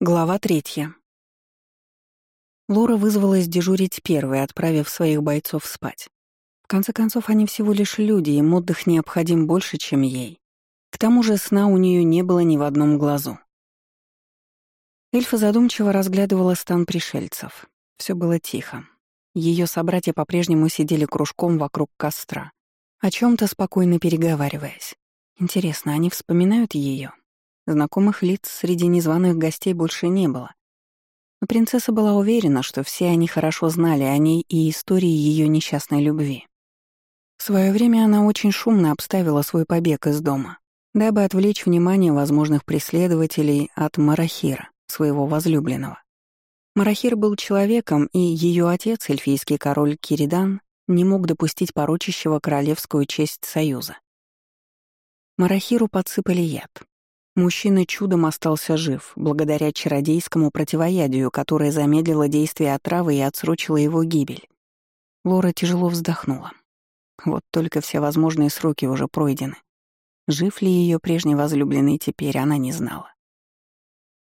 Глава третья. Лора вызвалась дежурить первой, отправив своих бойцов спать. В конце концов, они всего лишь люди, им отдых необходим больше, чем ей. К тому же сна у нее не было ни в одном глазу. Эльфа задумчиво разглядывала стан пришельцев. Все было тихо. Ее собратья по-прежнему сидели кружком вокруг костра, о чем то спокойно переговариваясь. Интересно, они вспоминают ее? Знакомых лиц среди незваных гостей больше не было. Но принцесса была уверена, что все они хорошо знали о ней и истории ее несчастной любви. В свое время она очень шумно обставила свой побег из дома, дабы отвлечь внимание возможных преследователей от Марахира, своего возлюбленного. Марахир был человеком, и ее отец, эльфийский король Киридан, не мог допустить порочащего королевскую честь союза. Марахиру подсыпали яд, Мужчина чудом остался жив, благодаря чародейскому противоядию, которое замедлило действие отравы и отсрочило его гибель. Лора тяжело вздохнула. Вот только все возможные сроки уже пройдены. Жив ли ее прежний возлюбленный теперь, она не знала.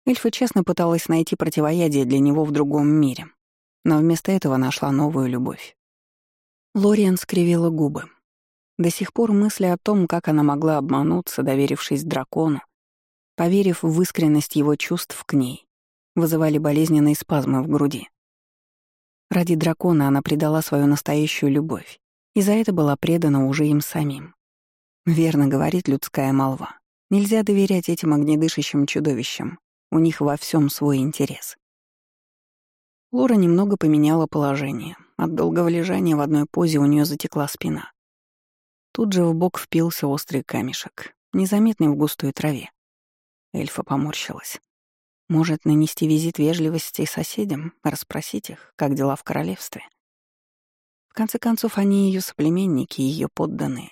Эльфа честно пыталась найти противоядие для него в другом мире, но вместо этого нашла новую любовь. Лориан скривила губы. До сих пор мысли о том, как она могла обмануться, доверившись дракону, поверив в искренность его чувств к ней, вызывали болезненные спазмы в груди. Ради дракона она предала свою настоящую любовь, и за это была предана уже им самим. Верно говорит людская молва. Нельзя доверять этим огнедышащим чудовищам, у них во всем свой интерес. Лора немного поменяла положение. От долгого лежания в одной позе у нее затекла спина. Тут же в бок впился острый камешек, незаметный в густой траве. Эльфа поморщилась. Может, нанести визит вежливости соседям, расспросить их, как дела в королевстве? В конце концов, они ее соплеменники, ее подданные.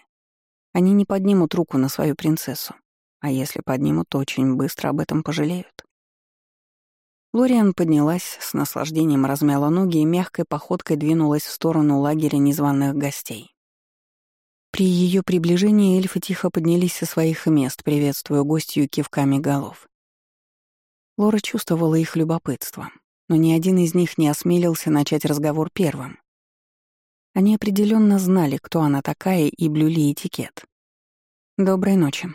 Они не поднимут руку на свою принцессу, а если поднимут, то очень быстро об этом пожалеют. Лориан поднялась, с наслаждением размяла ноги и мягкой походкой двинулась в сторону лагеря незваных гостей. При ее приближении эльфы тихо поднялись со своих мест, приветствуя гостью кивками голов. Лора чувствовала их любопытство, но ни один из них не осмелился начать разговор первым. Они определенно знали, кто она такая, и блюли этикет. «Доброй ночи».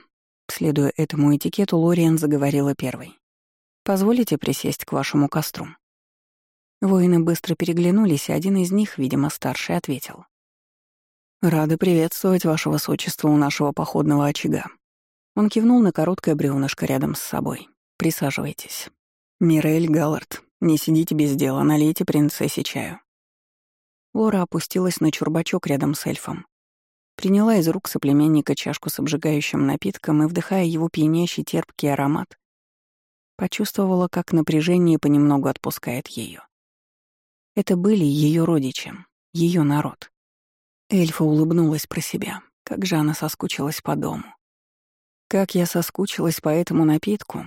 Следуя этому этикету, Лориан заговорила первой. «Позволите присесть к вашему костру?» Воины быстро переглянулись, и один из них, видимо, старший, ответил. «Рады приветствовать ваше высочество у нашего походного очага». Он кивнул на короткое бревнышко рядом с собой. «Присаживайтесь. Мирель Галлард, не сидите без дела, налейте принцессе чаю». Лора опустилась на чурбачок рядом с эльфом. Приняла из рук соплеменника чашку с обжигающим напитком и, вдыхая его пьянящий терпкий аромат, почувствовала, как напряжение понемногу отпускает ее. Это были ее родичи, ее народ. Эльфа улыбнулась про себя. Как же она соскучилась по дому. Как я соскучилась по этому напитку.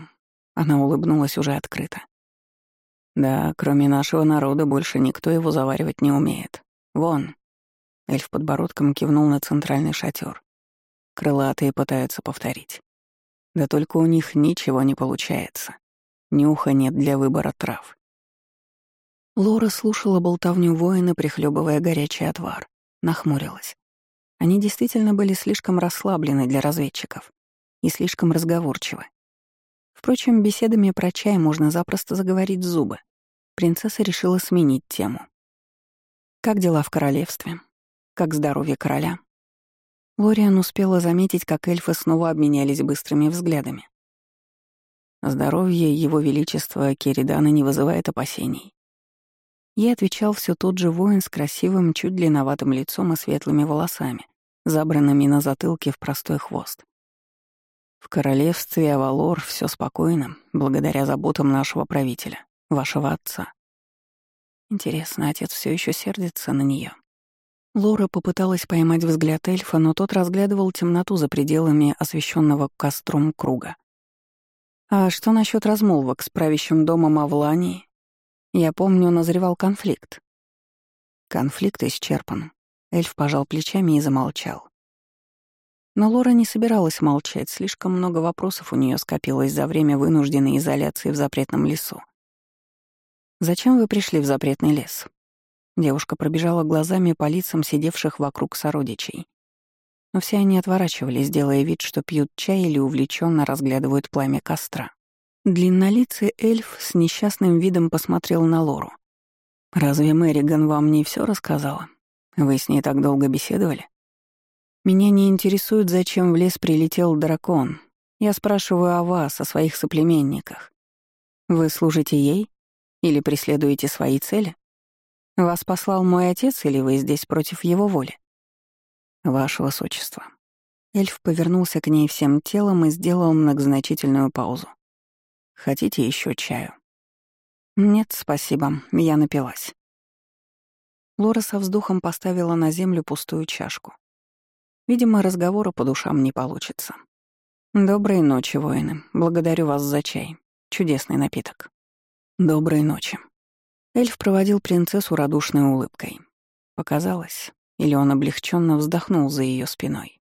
Она улыбнулась уже открыто. Да, кроме нашего народа больше никто его заваривать не умеет. Вон. Эльф подбородком кивнул на центральный шатер. Крылатые пытаются повторить. Да только у них ничего не получается. Нюха нет для выбора трав. Лора слушала болтовню воина, прихлебывая горячий отвар нахмурилась. Они действительно были слишком расслаблены для разведчиков и слишком разговорчивы. Впрочем, беседами про чай можно запросто заговорить зубы. Принцесса решила сменить тему. «Как дела в королевстве? Как здоровье короля?» Лориан успела заметить, как эльфы снова обменялись быстрыми взглядами. Здоровье Его Величества Керидана не вызывает опасений. Ей отвечал все тот же воин с красивым, чуть длинноватым лицом и светлыми волосами, забранными на затылке в простой хвост. В королевстве Авалор все спокойно, благодаря заботам нашего правителя, вашего отца. Интересно, отец все еще сердится на нее. Лора попыталась поймать взгляд эльфа, но тот разглядывал темноту за пределами освещенного костром круга. А что насчет размолвок с правящим домом Авлании я помню, назревал конфликт. Конфликт исчерпан. Эльф пожал плечами и замолчал. Но Лора не собиралась молчать, слишком много вопросов у нее скопилось за время вынужденной изоляции в запретном лесу. «Зачем вы пришли в запретный лес?» Девушка пробежала глазами по лицам сидевших вокруг сородичей. Но все они отворачивались, делая вид, что пьют чай или увлеченно разглядывают пламя костра. Длиннолицый эльф с несчастным видом посмотрел на Лору. «Разве Мэриган вам не все рассказала? Вы с ней так долго беседовали?» «Меня не интересует, зачем в лес прилетел дракон. Я спрашиваю о вас, о своих соплеменниках. Вы служите ей? Или преследуете свои цели? Вас послал мой отец, или вы здесь против его воли?» «Ваше высочество». Эльф повернулся к ней всем телом и сделал многозначительную паузу. «Хотите еще чаю?» «Нет, спасибо, я напилась». Лора со вздохом поставила на землю пустую чашку. Видимо, разговора по душам не получится. «Доброй ночи, воины. Благодарю вас за чай. Чудесный напиток». «Доброй ночи». Эльф проводил принцессу радушной улыбкой. Показалось, или он облегченно вздохнул за ее спиной.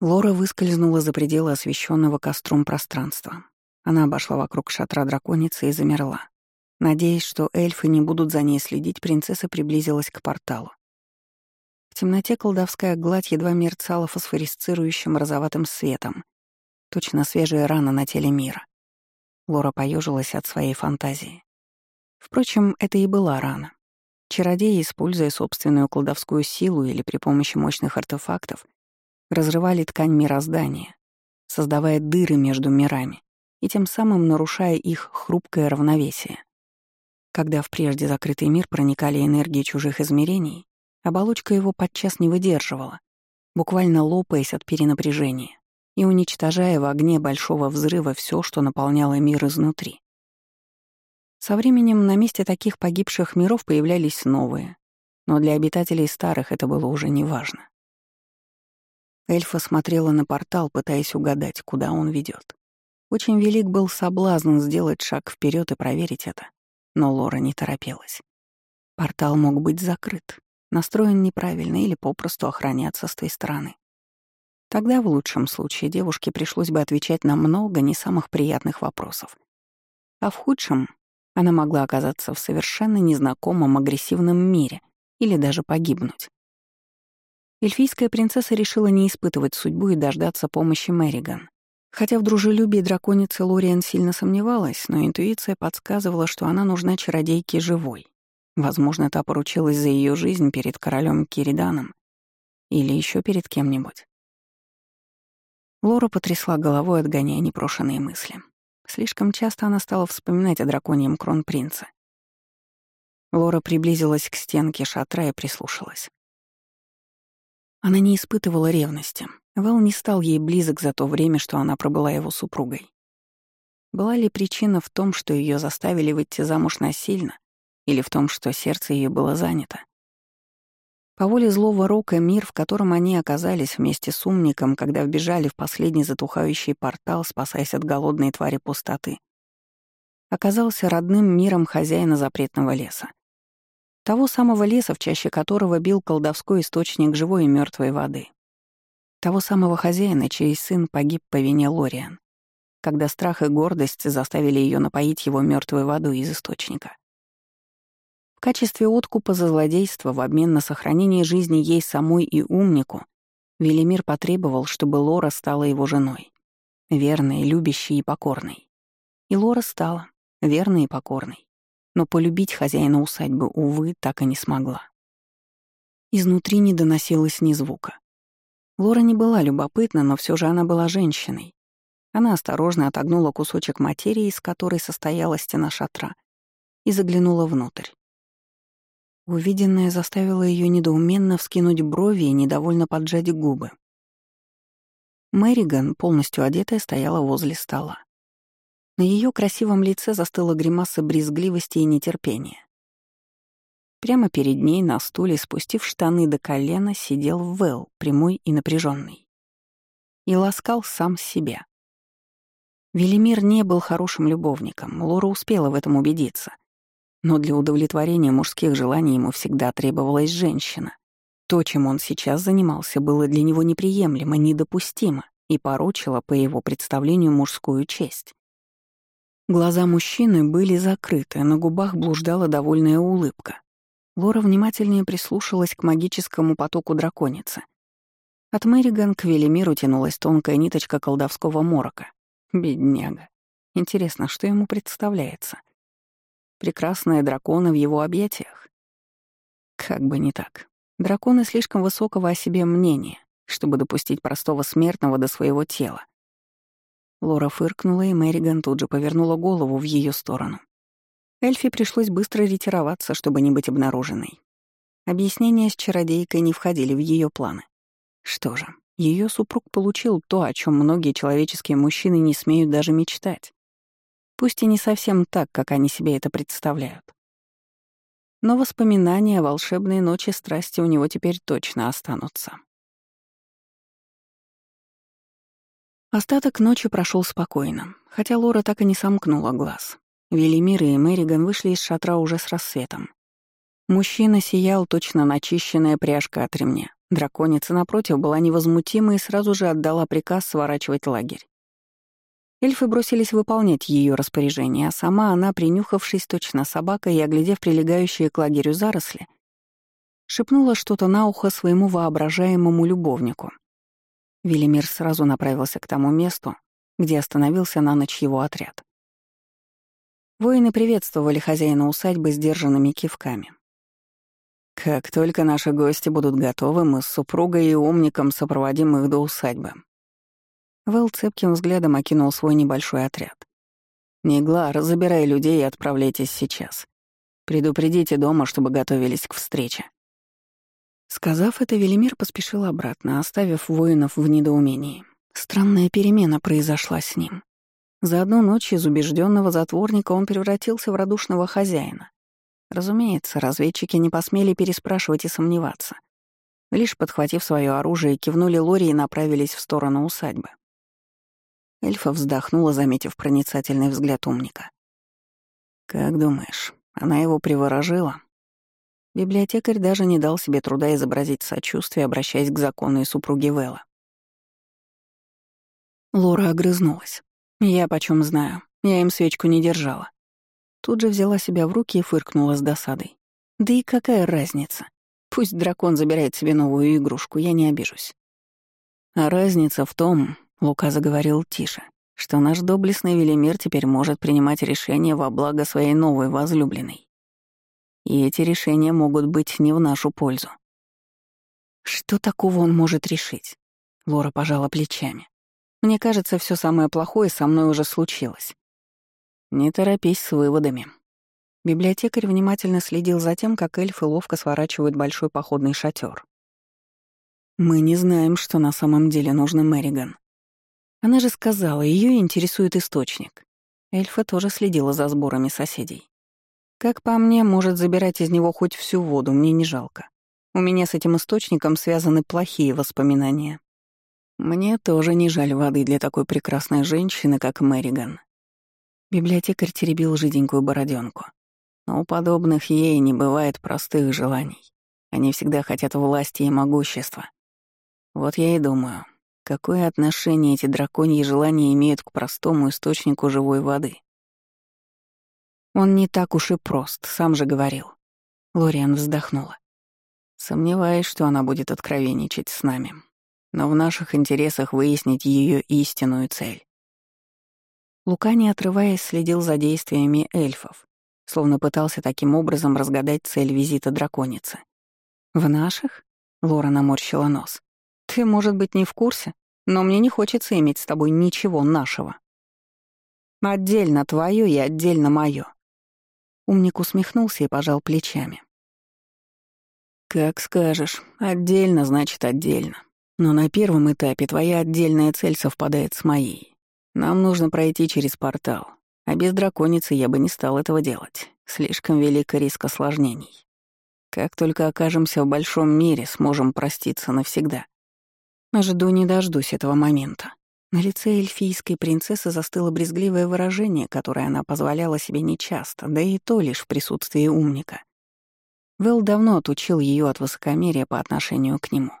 Лора выскользнула за пределы освещенного костром пространства. Она обошла вокруг шатра драконицы и замерла. Надеясь, что эльфы не будут за ней следить, принцесса приблизилась к порталу. В темноте колдовская гладь едва мерцала фосфорисцирующим розоватым светом. Точно свежая рана на теле мира. Лора поежилась от своей фантазии. Впрочем, это и была рана. Чародеи, используя собственную колдовскую силу или при помощи мощных артефактов, разрывали ткань мироздания, создавая дыры между мирами и тем самым нарушая их хрупкое равновесие. Когда в прежде закрытый мир проникали энергии чужих измерений, оболочка его подчас не выдерживала, буквально лопаясь от перенапряжения и уничтожая в огне большого взрыва все, что наполняло мир изнутри. Со временем на месте таких погибших миров появлялись новые, но для обитателей старых это было уже неважно. Эльфа смотрела на портал, пытаясь угадать, куда он ведет. Очень велик был соблазн сделать шаг вперед и проверить это, но Лора не торопилась. Портал мог быть закрыт, настроен неправильно или попросту охраняться с той стороны. Тогда в лучшем случае девушке пришлось бы отвечать на много не самых приятных вопросов. А в худшем она могла оказаться в совершенно незнакомом агрессивном мире или даже погибнуть. Эльфийская принцесса решила не испытывать судьбу и дождаться помощи Мэриган. Хотя в дружелюбии драконицы Лориан сильно сомневалась, но интуиция подсказывала, что она нужна чародейке живой. Возможно, та поручилась за ее жизнь перед королем Кириданом или еще перед кем-нибудь. Лора потрясла головой, отгоняя непрошенные мысли. Слишком часто она стала вспоминать о драконьем кронпринце. Лора приблизилась к стенке шатра и прислушалась. Она не испытывала ревности. Вэл не стал ей близок за то время, что она пробыла его супругой. Была ли причина в том, что ее заставили выйти замуж насильно, или в том, что сердце ее было занято? По воле злого рока мир, в котором они оказались вместе с умником, когда вбежали в последний затухающий портал, спасаясь от голодной твари пустоты, оказался родным миром хозяина запретного леса. Того самого леса, в чаще которого бил колдовской источник живой и мертвой воды. Того самого хозяина, чей сын погиб по вине Лориан, когда страх и гордость заставили ее напоить его мертвой водой из источника. В качестве откупа за злодейство в обмен на сохранение жизни ей самой и умнику Велимир потребовал, чтобы Лора стала его женой. Верной, любящей и покорной. И Лора стала верной и покорной. Но полюбить хозяина усадьбы, увы, так и не смогла. Изнутри не доносилось ни звука. Лора не была любопытна, но все же она была женщиной. Она осторожно отогнула кусочек материи, из которой состояла стена шатра, и заглянула внутрь. Увиденное заставило ее недоуменно вскинуть брови и недовольно поджать губы. Мэриган, полностью одетая, стояла возле стола. На ее красивом лице застыла гримаса брезгливости и нетерпения. Прямо перед ней на стуле, спустив штаны до колена, сидел Вэл, прямой и напряженный, И ласкал сам себя. Велимир не был хорошим любовником, Лора успела в этом убедиться — но для удовлетворения мужских желаний ему всегда требовалась женщина. То, чем он сейчас занимался, было для него неприемлемо, недопустимо и порочило, по его представлению, мужскую честь. Глаза мужчины были закрыты, на губах блуждала довольная улыбка. Лора внимательнее прислушалась к магическому потоку драконицы. От Мэриган к Велимиру тянулась тонкая ниточка колдовского морока. Бедняга. Интересно, что ему представляется? Прекрасные драконы в его объятиях? Как бы не так. Драконы слишком высокого о себе мнения, чтобы допустить простого смертного до своего тела. Лора фыркнула, и Мэриган тут же повернула голову в ее сторону. Эльфи пришлось быстро ретироваться, чтобы не быть обнаруженной. Объяснения с чародейкой не входили в ее планы. Что же, ее супруг получил то, о чем многие человеческие мужчины не смеют даже мечтать. Пусть и не совсем так, как они себе это представляют. Но воспоминания о волшебной ночи страсти у него теперь точно останутся. Остаток ночи прошел спокойно, хотя Лора так и не сомкнула глаз. Велимир и Мэриган вышли из шатра уже с рассветом. Мужчина сиял точно начищенная пряжка от ремня. Драконица, напротив, была невозмутима и сразу же отдала приказ сворачивать лагерь. Эльфы бросились выполнять ее распоряжение, а сама она, принюхавшись точно собакой и оглядев прилегающие к лагерю заросли, шепнула что-то на ухо своему воображаемому любовнику — Велимир сразу направился к тому месту, где остановился на ночь его отряд. Воины приветствовали хозяина усадьбы сдержанными кивками. «Как только наши гости будут готовы, мы с супругой и умником сопроводим их до усадьбы». Вэл цепким взглядом окинул свой небольшой отряд. «Неглар, забирай людей и отправляйтесь сейчас. Предупредите дома, чтобы готовились к встрече». Сказав это, Велимир поспешил обратно, оставив воинов в недоумении. Странная перемена произошла с ним. За одну ночь из убежденного затворника он превратился в радушного хозяина. Разумеется, разведчики не посмели переспрашивать и сомневаться. Лишь подхватив свое оружие, кивнули Лори и направились в сторону усадьбы. Эльфа вздохнула, заметив проницательный взгляд умника. «Как думаешь, она его приворожила?» Библиотекарь даже не дал себе труда изобразить сочувствие, обращаясь к законной супруге Вэлла. Лора огрызнулась. «Я почем знаю. Я им свечку не держала». Тут же взяла себя в руки и фыркнула с досадой. «Да и какая разница? Пусть дракон забирает себе новую игрушку, я не обижусь». «А разница в том, — Лука заговорил тише, — что наш доблестный Велимир теперь может принимать решения во благо своей новой возлюбленной. И эти решения могут быть не в нашу пользу. Что такого он может решить? Лора пожала плечами. Мне кажется, все самое плохое со мной уже случилось. Не торопись с выводами. Библиотекарь внимательно следил за тем, как эльфы ловко сворачивают большой походный шатер. Мы не знаем, что на самом деле нужно Мэриган. Она же сказала, ее интересует источник. Эльфа тоже следила за сборами соседей. Как по мне, может забирать из него хоть всю воду, мне не жалко. У меня с этим источником связаны плохие воспоминания. Мне тоже не жаль воды для такой прекрасной женщины, как Мэриган. Библиотекарь теребил жиденькую бороденку. Но у подобных ей не бывает простых желаний. Они всегда хотят власти и могущества. Вот я и думаю, какое отношение эти драконьи желания имеют к простому источнику живой воды. Он не так уж и прост, сам же говорил. Лориан вздохнула. Сомневаюсь, что она будет откровенничать с нами. Но в наших интересах выяснить ее истинную цель. Лука, не отрываясь, следил за действиями эльфов, словно пытался таким образом разгадать цель визита драконицы. «В наших?» — Лора наморщила нос. «Ты, может быть, не в курсе, но мне не хочется иметь с тобой ничего нашего. Отдельно твое и отдельно мое. Умник усмехнулся и пожал плечами. «Как скажешь. Отдельно значит отдельно. Но на первом этапе твоя отдельная цель совпадает с моей. Нам нужно пройти через портал. А без драконицы я бы не стал этого делать. Слишком велик риск осложнений. Как только окажемся в большом мире, сможем проститься навсегда. Жду не дождусь этого момента. На лице эльфийской принцессы застыло брезгливое выражение, которое она позволяла себе нечасто, да и то лишь в присутствии умника. Вэл давно отучил ее от высокомерия по отношению к нему.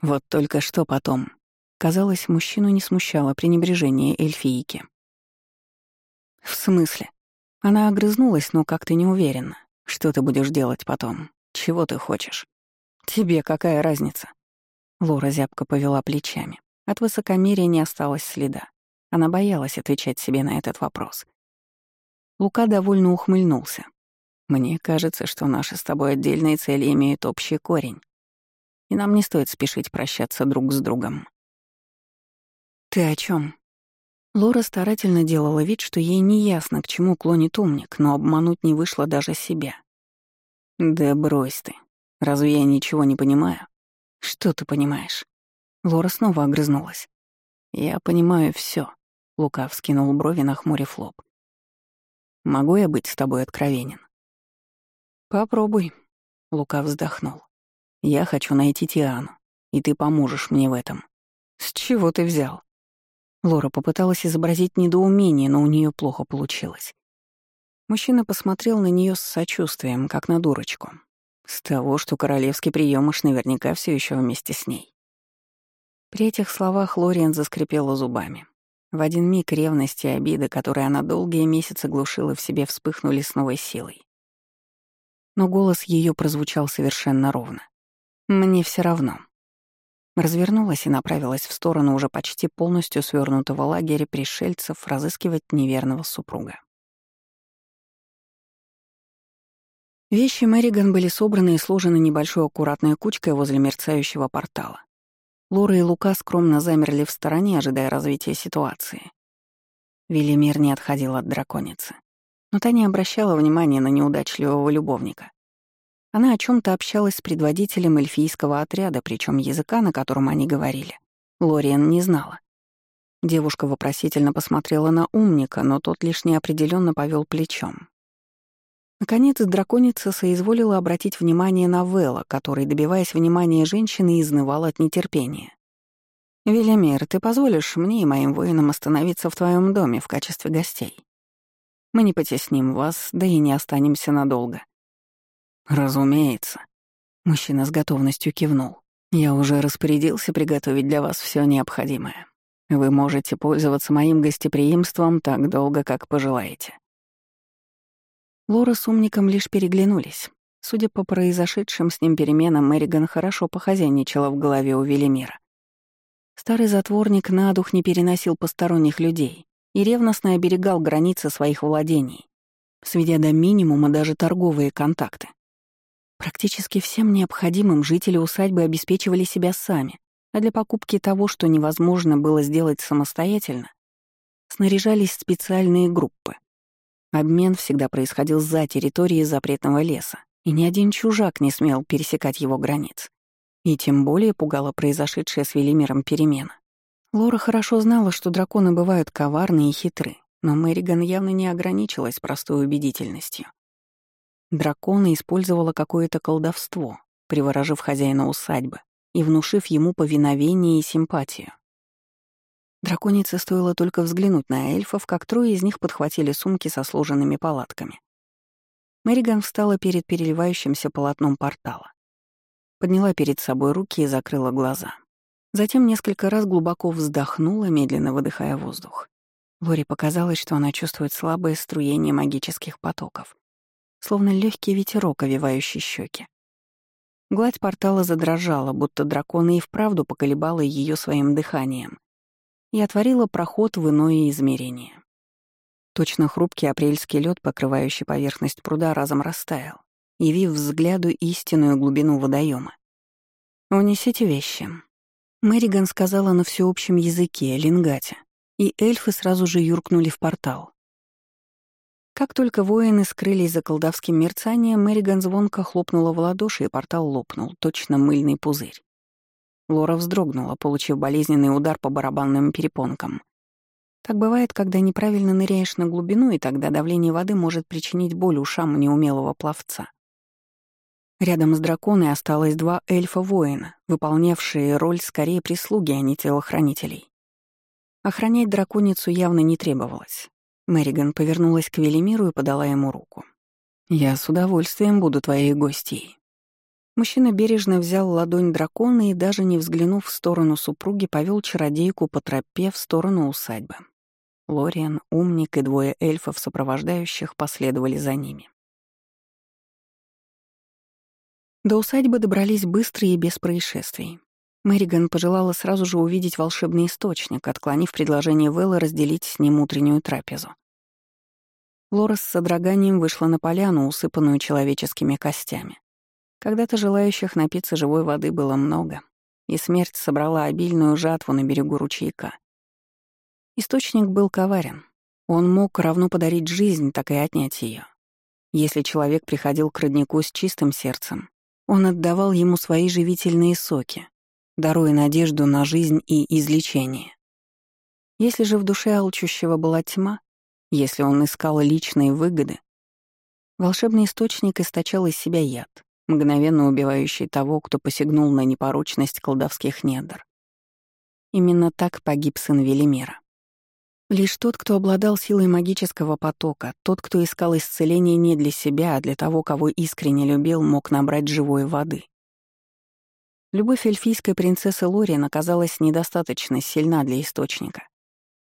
Вот только что потом. Казалось, мужчину не смущало пренебрежение эльфийки. «В смысле?» Она огрызнулась, но как-то не уверена. «Что ты будешь делать потом? Чего ты хочешь?» «Тебе какая разница?» Лора зябко повела плечами. От высокомерия не осталось следа. Она боялась отвечать себе на этот вопрос. Лука довольно ухмыльнулся. «Мне кажется, что наши с тобой отдельные цели имеют общий корень, и нам не стоит спешить прощаться друг с другом». «Ты о чем? Лора старательно делала вид, что ей не ясно, к чему клонит умник, но обмануть не вышло даже себя. «Да брось ты. Разве я ничего не понимаю?» «Что ты понимаешь?» Лора снова огрызнулась. «Я понимаю все. Лука вскинул брови, нахмурив лоб. «Могу я быть с тобой откровенен?» «Попробуй», — Лука вздохнул. «Я хочу найти Тиану, и ты поможешь мне в этом». «С чего ты взял?» Лора попыталась изобразить недоумение, но у нее плохо получилось. Мужчина посмотрел на нее с сочувствием, как на дурочку. С того, что королевский приемыш наверняка все еще вместе с ней. При этих словах Лориан заскрипела зубами. В один миг ревность и обида, которые она долгие месяцы глушила в себе, вспыхнули с новой силой. Но голос ее прозвучал совершенно ровно. «Мне все равно». Развернулась и направилась в сторону уже почти полностью свернутого лагеря пришельцев разыскивать неверного супруга. Вещи Мэриган были собраны и сложены небольшой аккуратной кучкой возле мерцающего портала. Лора и Лука скромно замерли в стороне, ожидая развития ситуации. Велимир не отходил от драконицы. Но та не обращала внимания на неудачливого любовника. Она о чем то общалась с предводителем эльфийского отряда, причем языка, на котором они говорили, Лориан не знала. Девушка вопросительно посмотрела на умника, но тот лишь неопределенно повел плечом. Наконец, драконица соизволила обратить внимание на Вэлла, который, добиваясь внимания женщины, изнывал от нетерпения. «Велимир, ты позволишь мне и моим воинам остановиться в твоем доме в качестве гостей? Мы не потесним вас, да и не останемся надолго. «Разумеется». Мужчина с готовностью кивнул. «Я уже распорядился приготовить для вас все необходимое. Вы можете пользоваться моим гостеприимством так долго, как пожелаете». Лора с умником лишь переглянулись. Судя по произошедшим с ним переменам, Мэриган хорошо похозяйничала в голове у Велимира. Старый затворник на дух не переносил посторонних людей и ревностно оберегал границы своих владений, сведя до минимума даже торговые контакты. Практически всем необходимым жители усадьбы обеспечивали себя сами, а для покупки того, что невозможно было сделать самостоятельно, снаряжались специальные группы. Обмен всегда происходил за территорией запретного леса, и ни один чужак не смел пересекать его границ. И тем более пугала произошедшая с Велимиром перемена. Лора хорошо знала, что драконы бывают коварны и хитры, но Мэриган явно не ограничилась простой убедительностью. Дракона использовала какое-то колдовство, приворожив хозяина усадьбы и внушив ему повиновение и симпатию. Драконице стоило только взглянуть на эльфов, как трое из них подхватили сумки со сложенными палатками. Мэриган встала перед переливающимся полотном портала. Подняла перед собой руки и закрыла глаза. Затем несколько раз глубоко вздохнула, медленно выдыхая воздух. Лори показалось, что она чувствует слабое струение магических потоков словно легкий ветерок, овивающий щеки. Гладь портала задрожала, будто дракона и вправду поколебала ее своим дыханием и отворила проход в иное измерение. Точно хрупкий апрельский лед, покрывающий поверхность пруда, разом растаял, явив взгляду истинную глубину водоема. «Унесите вещи», — Мэриган сказала на всеобщем языке, лингате, и эльфы сразу же юркнули в портал. Как только воины скрылись за колдовским мерцанием, Мэриган звонко хлопнула в ладоши, и портал лопнул, точно мыльный пузырь. Лора вздрогнула, получив болезненный удар по барабанным перепонкам. Так бывает, когда неправильно ныряешь на глубину, и тогда давление воды может причинить боль ушам неумелого пловца. Рядом с драконой осталось два эльфа-воина, выполнявшие роль скорее прислуги, а не телохранителей. Охранять драконицу явно не требовалось. Мэриган повернулась к Велимиру и подала ему руку. «Я с удовольствием буду твоей гостьей». Мужчина бережно взял ладонь дракона и, даже не взглянув в сторону супруги, повел чародейку по тропе в сторону усадьбы. Лориан, умник и двое эльфов, сопровождающих, последовали за ними. До усадьбы добрались быстро и без происшествий. Мэриган пожелала сразу же увидеть волшебный источник, отклонив предложение Вэлла разделить с ним утреннюю трапезу. Лора с содроганием вышла на поляну, усыпанную человеческими костями. Когда-то желающих напиться живой воды было много, и смерть собрала обильную жатву на берегу ручейка. Источник был коварен. Он мог равно подарить жизнь, так и отнять ее. Если человек приходил к роднику с чистым сердцем, он отдавал ему свои живительные соки, даруя надежду на жизнь и излечение. Если же в душе алчущего была тьма, если он искал личные выгоды, волшебный источник источал из себя яд, мгновенно убивающий того, кто посягнул на непорочность колдовских недр. Именно так погиб сын Велимира. Лишь тот, кто обладал силой магического потока, тот, кто искал исцеление не для себя, а для того, кого искренне любил, мог набрать живой воды. Любовь эльфийской принцессы Лориан оказалась недостаточно сильна для источника.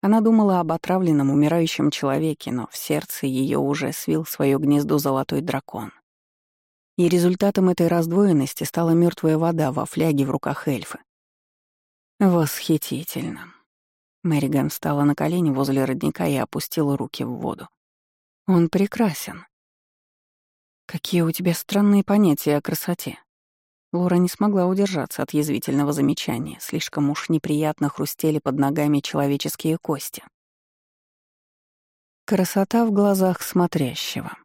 Она думала об отравленном, умирающем человеке, но в сердце ее уже свил свое гнездо золотой дракон. И результатом этой раздвоенности стала мертвая вода во фляге в руках эльфа. Восхитительно. Мэриган встала на колени возле родника и опустила руки в воду. Он прекрасен. Какие у тебя странные понятия о красоте. Лора не смогла удержаться от язвительного замечания, слишком уж неприятно хрустели под ногами человеческие кости. Красота в глазах смотрящего.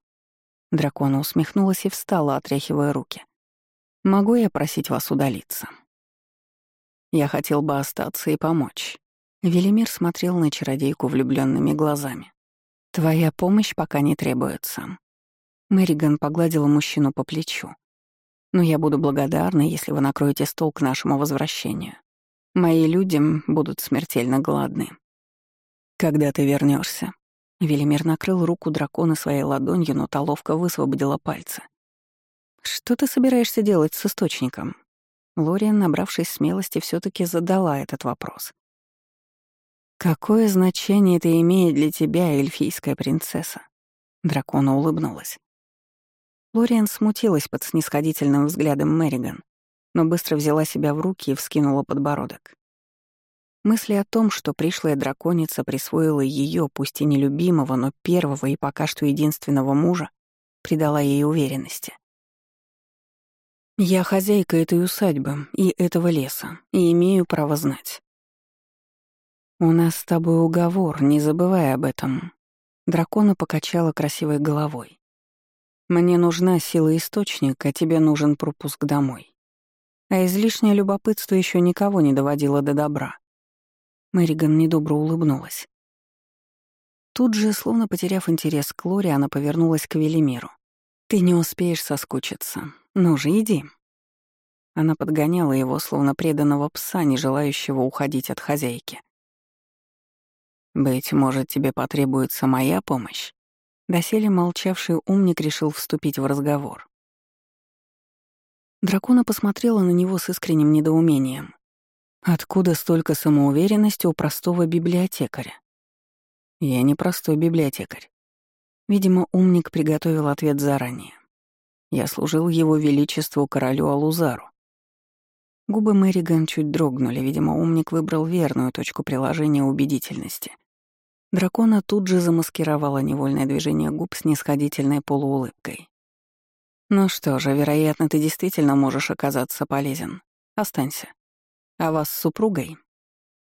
Дракона усмехнулась и встала, отряхивая руки. «Могу я просить вас удалиться?» «Я хотел бы остаться и помочь». Велимир смотрел на чародейку влюбленными глазами. «Твоя помощь пока не требуется». Мэриган погладила мужчину по плечу. «Но я буду благодарна, если вы накроете стол к нашему возвращению. Мои люди будут смертельно голодны». «Когда ты вернешься? Велимир накрыл руку дракона своей ладонью, но та ловко высвободила пальцы. «Что ты собираешься делать с источником?» Лориан, набравшись смелости, все таки задала этот вопрос. «Какое значение это имеет для тебя, эльфийская принцесса?» Дракона улыбнулась. Лориан смутилась под снисходительным взглядом Мэриган, но быстро взяла себя в руки и вскинула подбородок. Мысли о том, что пришлая драконица присвоила ее, пусть и нелюбимого, но первого и пока что единственного мужа, придала ей уверенности. «Я хозяйка этой усадьбы и этого леса, и имею право знать». «У нас с тобой уговор, не забывай об этом». Дракона покачала красивой головой. «Мне нужна сила источника, тебе нужен пропуск домой. А излишнее любопытство еще никого не доводило до добра. Мэриган недобро улыбнулась. Тут же, словно потеряв интерес к Лоре, она повернулась к Велимиру. «Ты не успеешь соскучиться. Ну же, иди». Она подгоняла его, словно преданного пса, не желающего уходить от хозяйки. «Быть может, тебе потребуется моя помощь?» Доселе молчавший умник решил вступить в разговор. Дракона посмотрела на него с искренним недоумением. Откуда столько самоуверенности у простого библиотекаря? Я не простой библиотекарь. Видимо, умник приготовил ответ заранее. Я служил его величеству королю Алузару. Губы Мэриган чуть дрогнули, видимо, умник выбрал верную точку приложения убедительности. Дракона тут же замаскировала невольное движение губ с нисходительной полуулыбкой. «Ну что же, вероятно, ты действительно можешь оказаться полезен. Останься. А вас с супругой?»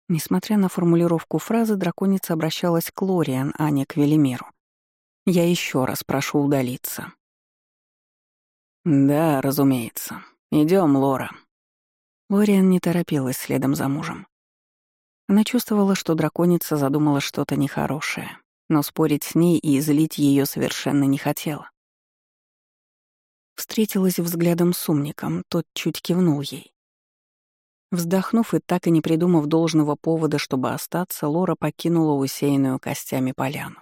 Несмотря на формулировку фразы, драконица обращалась к Лориан, а не к Велимиру. «Я еще раз прошу удалиться». «Да, разумеется. Идем, Лора». Лориан не торопилась следом за мужем. Она чувствовала, что драконица задумала что-то нехорошее, но спорить с ней и злить ее совершенно не хотела. Встретилась взглядом с умником, тот чуть кивнул ей. Вздохнув и так и не придумав должного повода, чтобы остаться, Лора покинула усеянную костями поляну.